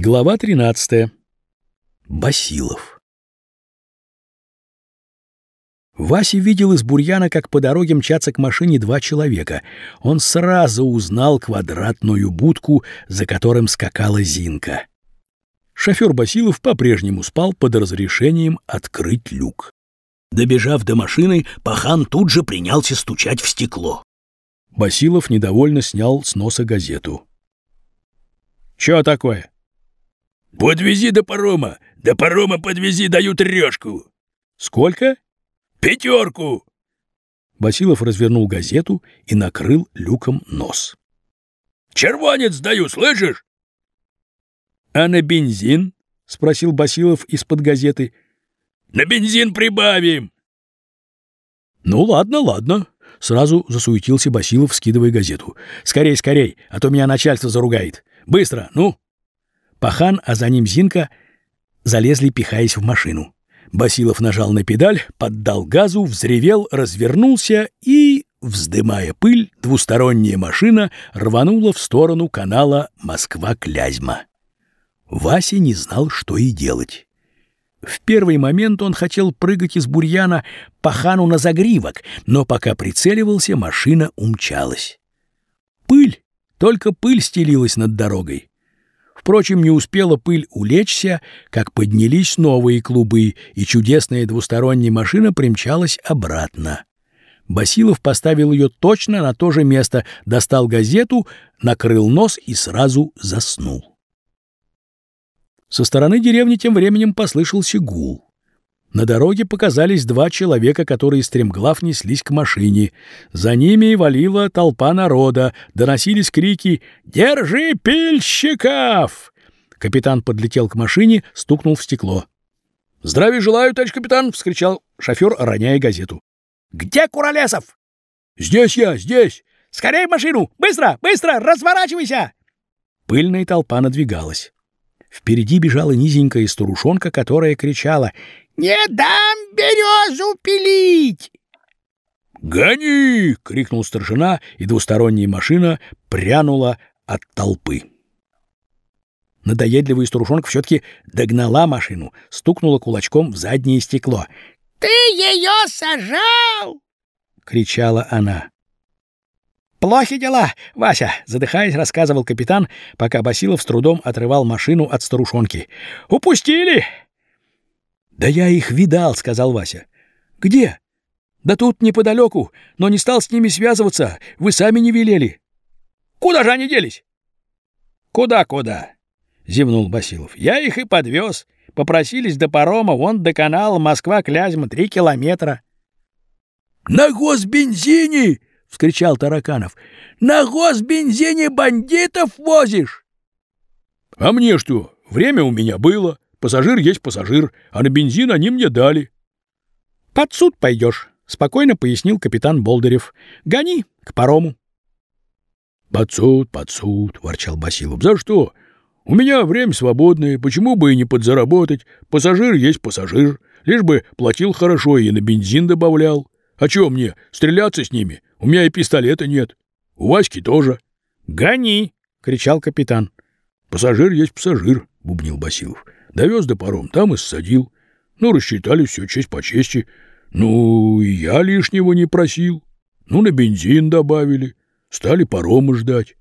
Глава 13. Басилов. Вася видел из бурьяна, как по дороге мчатся к машине два человека. Он сразу узнал квадратную будку, за которым скакала Зинка. Шофер Басилов по-прежнему спал под разрешением открыть люк. Добежав до машины, пахан тут же принялся стучать в стекло. Басилов недовольно снял с носа газету. «Чё такое?» «Подвези до парома! До парома подвези, даю трешку!» «Сколько?» «Пятерку!» Басилов развернул газету и накрыл люком нос. «Червонец даю, слышишь?» «А на бензин?» — спросил Басилов из-под газеты. «На бензин прибавим!» «Ну ладно, ладно», — сразу засуетился Басилов, скидывая газету. «Скорей, скорей, а то меня начальство заругает. Быстро, ну!» Пахан, а за ним Зинка залезли, пихаясь в машину. Басилов нажал на педаль, поддал газу, взревел, развернулся и, вздымая пыль, двусторонняя машина рванула в сторону канала Москва-Клязьма. Вася не знал, что и делать. В первый момент он хотел прыгать из бурьяна пахану на загривок, но пока прицеливался, машина умчалась. Пыль, только пыль стелилась над дорогой. Впрочем, не успела пыль улечься, как поднялись новые клубы, и чудесная двусторонняя машина примчалась обратно. Басилов поставил ее точно на то же место, достал газету, накрыл нос и сразу заснул. Со стороны деревни тем временем послышался гул. На дороге показались два человека, которые стремглав неслись к машине. За ними валила толпа народа, доносились крики «Держи пильщиков!». Капитан подлетел к машине, стукнул в стекло. «Здравия желаю, товарищ капитан!» — вскричал шофер, роняя газету. «Где Куролесов?» «Здесь я, здесь!» «Скорей в машину! Быстро, быстро! Разворачивайся!» Пыльная толпа надвигалась. Впереди бежала низенькая старушонка, которая кричала «Не дам березу пилить!» «Гони!» — крикнул старшина, и двусторонняя машина прянула от толпы. Надоедливая старушонка все-таки догнала машину, стукнула кулачком в заднее стекло. «Ты ее сажал!» — кричала она. «Плохи дела, Вася!» — задыхаясь, рассказывал капитан, пока Басилов с трудом отрывал машину от старушонки. «Упустили!» «Да я их видал», — сказал Вася. «Где?» «Да тут неподалеку, но не стал с ними связываться. Вы сами не велели». «Куда же они делись?» «Куда-куда?» — зевнул Басилов. «Я их и подвез. Попросились до парома, вон до канала Москва-Клязьма, три километра». «На госбензине!» — вскричал Тараканов. «На госбензине бандитов возишь!» «А мне что? Время у меня было. Пассажир есть пассажир, а на бензин они мне дали». «Под суд пойдешь», — спокойно пояснил капитан Болдырев. «Гони к парому». «Под суд, под суд», — ворчал Басилов. «За что? У меня время свободное, почему бы и не подзаработать? Пассажир есть пассажир, лишь бы платил хорошо и на бензин добавлял. А чё мне, стреляться с ними? У меня и пистолета нет. У Васьки тоже». «Гони!» — кричал капитан. «Пассажир есть пассажир», — бубнил Басилов. Довез до паром, там и ссадил. Ну, рассчитали все честь по чести. Ну, я лишнего не просил. Ну, на бензин добавили. Стали парома ждать.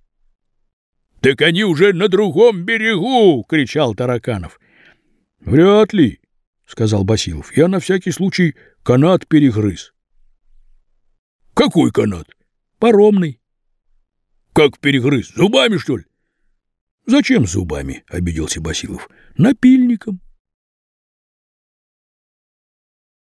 — Так они уже на другом берегу! — кричал Тараканов. — Вряд ли, — сказал Басилов. — Я на всякий случай канат перегрыз. — Какой канат? — Паромный. — Как перегрыз? Зубами, что ли? — Зачем зубами? — обиделся Басилов. — Напильником.